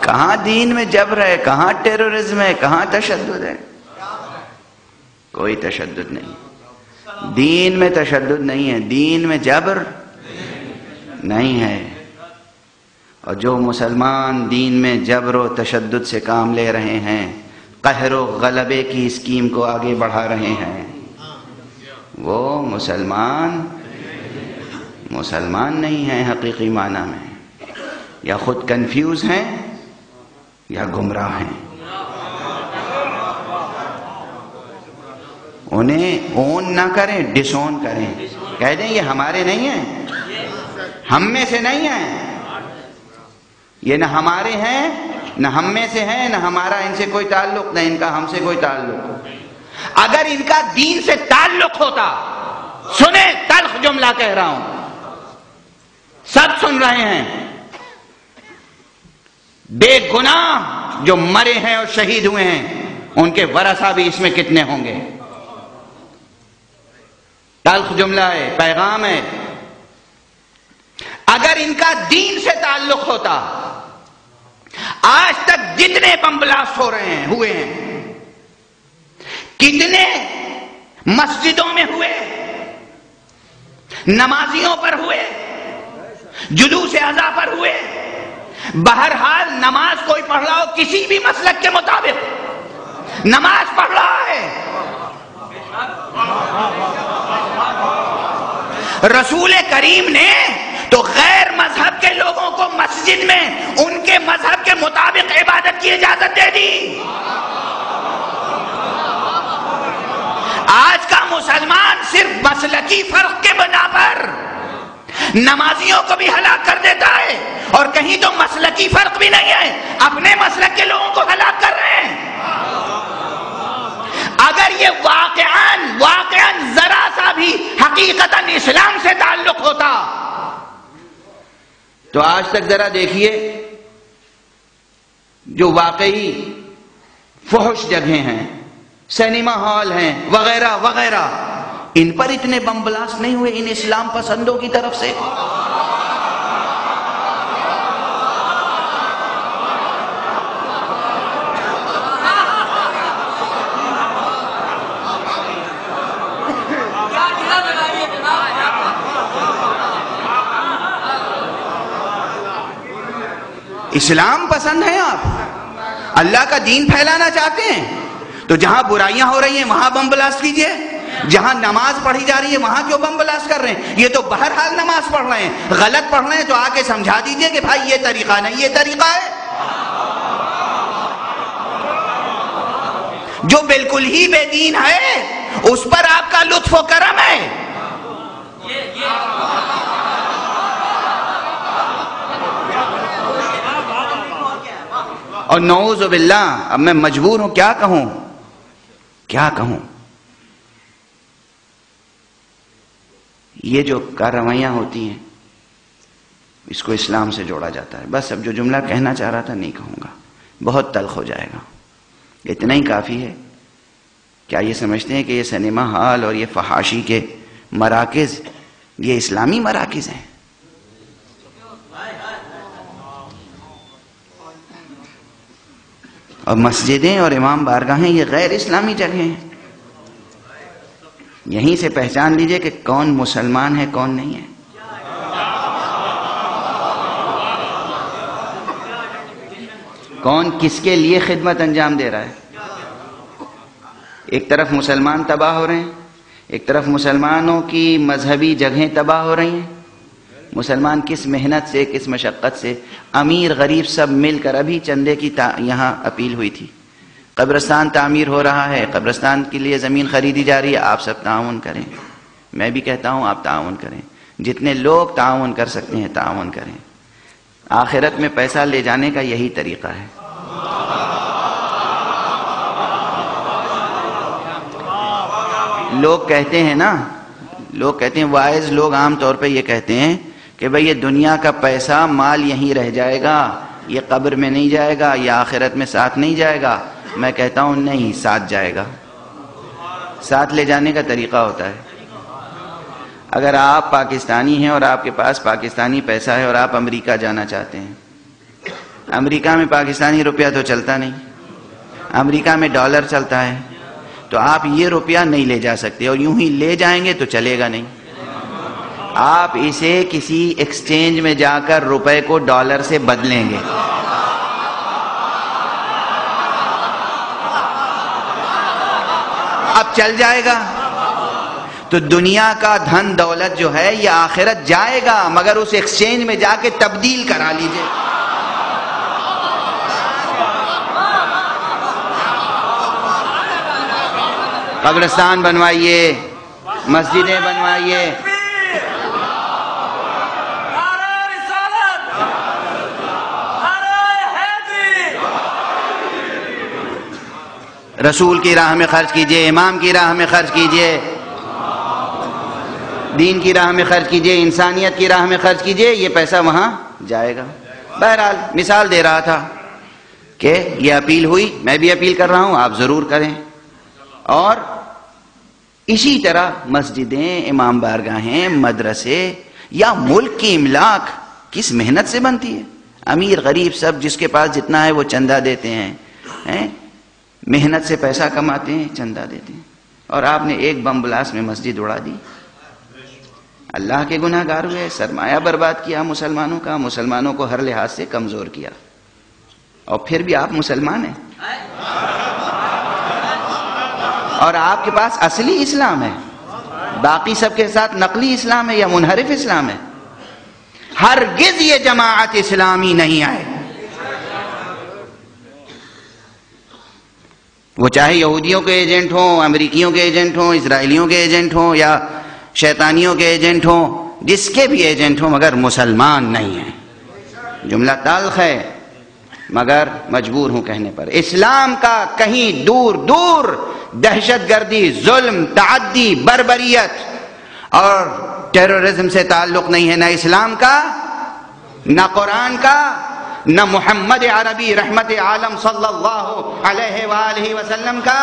کہاں دین میں جبر ہے کہاں ٹیرورزم ہے، کہاں تشدد ہے؟ کوئی تشدد نہیں۔ دین میں تشدد نہیں ہے، دین میں جبر نہیں ہے۔ اور جو مسلمان دین میں جبر و تشدد سے کام لے رہے ہیں، قہر و غلبے کی اسکیم کو آگے بڑھا رہے ہیں۔ وہ مسلمان مسلمان نہیں ہیں حقیقی معنی میں۔ یا خود کنفیوز ہیں یا گمراہ ہیں۔ انہیں اون نہ کریں ڈس اون کریں۔ کہہ دیں یہ ہمارے نہیں ہیں۔ ہم میں سے نہیں ہیں۔ یہ نہ ہمارے ہیں، نہ ہم میں سے ہیں، نہ ہمارا ان سے کوئی تعلق، نہ ان کا ہم سے کوئی تعلق۔ اگر ان کا دین سے تعلق ہوتا، سنیں، تلخ جملہ کہہ رہا ہوں۔ سب سن رہے ہیں۔ بے گناہ جو مرے ہیں اور شہید ہوئے ہیں، ان کے ورثہ بھی اس میں کتنے ہوں گے؟ تلخ جملہ ہے، پیغام ہے۔ اگر ان کا دین سے تعلق ہوتا، آج تک جتنے بم بلاسٹ ہو رہے ہیں، ہوئے ہیں۔ کتنے مسجدوں میں ہوئے، نمازیوں پر ہوئے، جلوس اعضا پر ہوئے۔ بہرحال نماز کوئی پڑھ رہا ہو، کسی بھی مسلک کے مطابق۔ نماز پڑھ رہا ہے۔ رسول کریم نے تو غیر مذہب کے لوگوں کو مسجد میں ان کے مذہب کے مطابق عبادت کی اجازت دے دی۔ آج کا مسلمان صرف مسلکی فرق کے بنا پر نمازیوں کو بھی ہلاک کر دیتا ہے۔ اور کہیں تو مسلکی فرق بھی نہیں ہے، اپنے مسلک کے لوگوں کو ہلاک کر رہے ہیں۔ اگر یہ واقعان واقعان ذرا سا بھی حقیقتا اسلام سے تعلق ہوتا۔ تو آج تک ذرا دیکھیے، جو واقعی فحش جگہیں ہیں سینما ہال ہیں، وغیرہ وغیرہ، ان پر اتنے بم بلاسٹ نہیں ہوئے ان اسلام پسندوں کی طرف سے؟ اسلام پسند ہیں آپ؟ اللہ کا دین پھیلانا چاہتے ہیں؟ تو جہاں برائیاں ہو رہی ہیں، وہاں بم بلاسٹ کیجیے۔ جہاں نماز پڑھی جا رہی ہے، وہاں کیوں بم بلاسٹ کر رہے ہیں؟ یہ تو بہرحال نماز پڑھ رہے ہیں۔ غلط پڑھ رہے ہیں تو آ کے سمجھا دیجیے کہ بھائی یہ طریقہ نہیں، یہ طریقہ ہے۔ جو بالکل ہی بے دین ہے، اس پر آپ کا لطف و کرم ہے۔ اور نعوذ باللہ، اب میں مجبور ہوں، کیا کہوں؟ کیا کہوں؟ یہ جو کارروائیاں ہوتی ہیں، اس کو اسلام سے جوڑا جاتا ہے۔ بس اب جو جملہ کہنا چاہ رہا تھا، نہیں کہوں گا۔ بہت تلخ ہو جائے گا۔ اتنا ہی کافی ہے۔ کیا یہ سمجھتے ہیں کہ یہ سنیما ہال اور یہ فحاشی کے مراکز، یہ اسلامی مراکز ہیں؟ اور مسجدیں اور امام بارگاہیں، یہ غیر اسلامی جگہیں ہیں۔ یہیں سے پہچان لیجیے کہ کون مسلمان ہے، کون نہیں ہے۔ کون کس کے لیے خدمت انجام دے رہا ہے؟ ایک طرف مسلمان تباہ ہو رہے ہیں، ایک طرف مسلمانوں کی مذہبی جگہیں تباہ ہو رہی ہیں۔ مسلمان کس محنت سے، کس مشقت سے؟ امیر، غریب سب مل کر ابھی چندے کی یہاں اپیل ہوئی تھی۔ قبرستان تعمیر ہو رہا ہے، قبرستان کے لیے زمین خریدی جا رہی ہے، آپ سب تعاون کریں۔ میں بھی کہتا ہوں، آپ تعاون کریں۔ جتنے لوگ تعاون کر سکتے ہیں، تعاون کریں۔ آخرت میں پیسہ لے جانے کا یہی طریقہ ہے۔ لوگ کہتے ہیں نا، لوگ کہتے ہیں، وائز لوگ عام طور پہ یہ کہتے ہیں کہ بھئی یہ دنیا کا پیسہ مال یہیں رہ جائے گا، یہ قبر میں نہیں جائے گا، یہ آخرت میں ساتھ نہیں جائے گا۔ میں کہتا ہوں نہیں، ساتھ جائے گا۔ ساتھ لے جانے کا طریقہ ہوتا ہے۔ اگر آپ پاکستانی ہیں اور آپ کے پاس پاکستانی پیسہ ہے اور آپ امریکہ جانا چاہتے ہیں، امریکہ میں پاکستانی روپیہ تو چلتا نہیں، امریکہ میں ڈالر چلتا ہے، تو آپ یہ روپیہ نہیں لے جا سکتے اور یوں ہی لے جائیں گے تو چلے گا نہیں۔ آپ اسے کسی ایکسچینج میں جا کر روپے کو ڈالر سے بدلیں گے۔ اب چل جائے گا۔ تو دنیا کا دھن دولت جو ہے یہ آخرت جائے گا، مگر اس ایکسچینج میں جا کے تبدیل کرا لیجیے۔ قبرستان بنوائیے، مسجدیں بنوائیے۔ رسول کی راہ میں خرچ کیجیے، امام کی راہ میں خرچ کیجیے، دین کی راہ میں خرچ کیجیے، انسانیت کی راہ میں خرچ کیجیے، یہ پیسہ وہاں جائے گا۔ بہرحال مثال دے رہا تھا کہ یہ اپیل ہوئی، میں بھی اپیل کر رہا ہوں، آپ ضرور کریں۔ اور اسی طرح مسجدیں، امام بارگاہیں، مدرسے یا ملک کی املاک کس محنت سے بنتی ہے؟ امیر غریب سب جس کے پاس جتنا ہے وہ چندہ دیتے ہیں محنت سے پیسہ کماتے ہیں، چندہ دیتے ہیں۔ اور آپ نے ایک بم بلاس میں مسجد اڑا دی۔ اللہ کے گناہ گار ہوئے، سرمایہ برباد کیا مسلمانوں کا، مسلمانوں کو ہر لحاظ سے کمزور کیا۔ اور پھر بھی آپ مسلمان ہیں۔ اور آپ کے پاس اصلی اسلام ہے۔ باقی سب کے ساتھ نقلی اسلام ہے یا منحرف اسلام ہے۔ ہرگز یہ جماعت اسلامی نہیں آئے۔ وہ چاہے یہودیوں کے ایجنٹ ہوں، امریکیوں کے ایجنٹ ہوں، اسرائیلیوں کے ایجنٹ ہوں یا شیطانیوں کے ایجنٹ ہوں، جس کے بھی ایجنٹ ہوں، مگر مسلمان نہیں ہیں۔ جملہ تلخ ہے، مگر مجبور ہوں کہنے پر۔ اسلام کا کہیں دور دور دہشت گردی، ظلم، تعدی، بربریت اور ٹیررزم سے تعلق نہیں ہے، نہ اسلام کا، نہ قرآن کا نہ محمد عربی رحمت عالم صلی اللہ علیہ وآلہ وسلم کا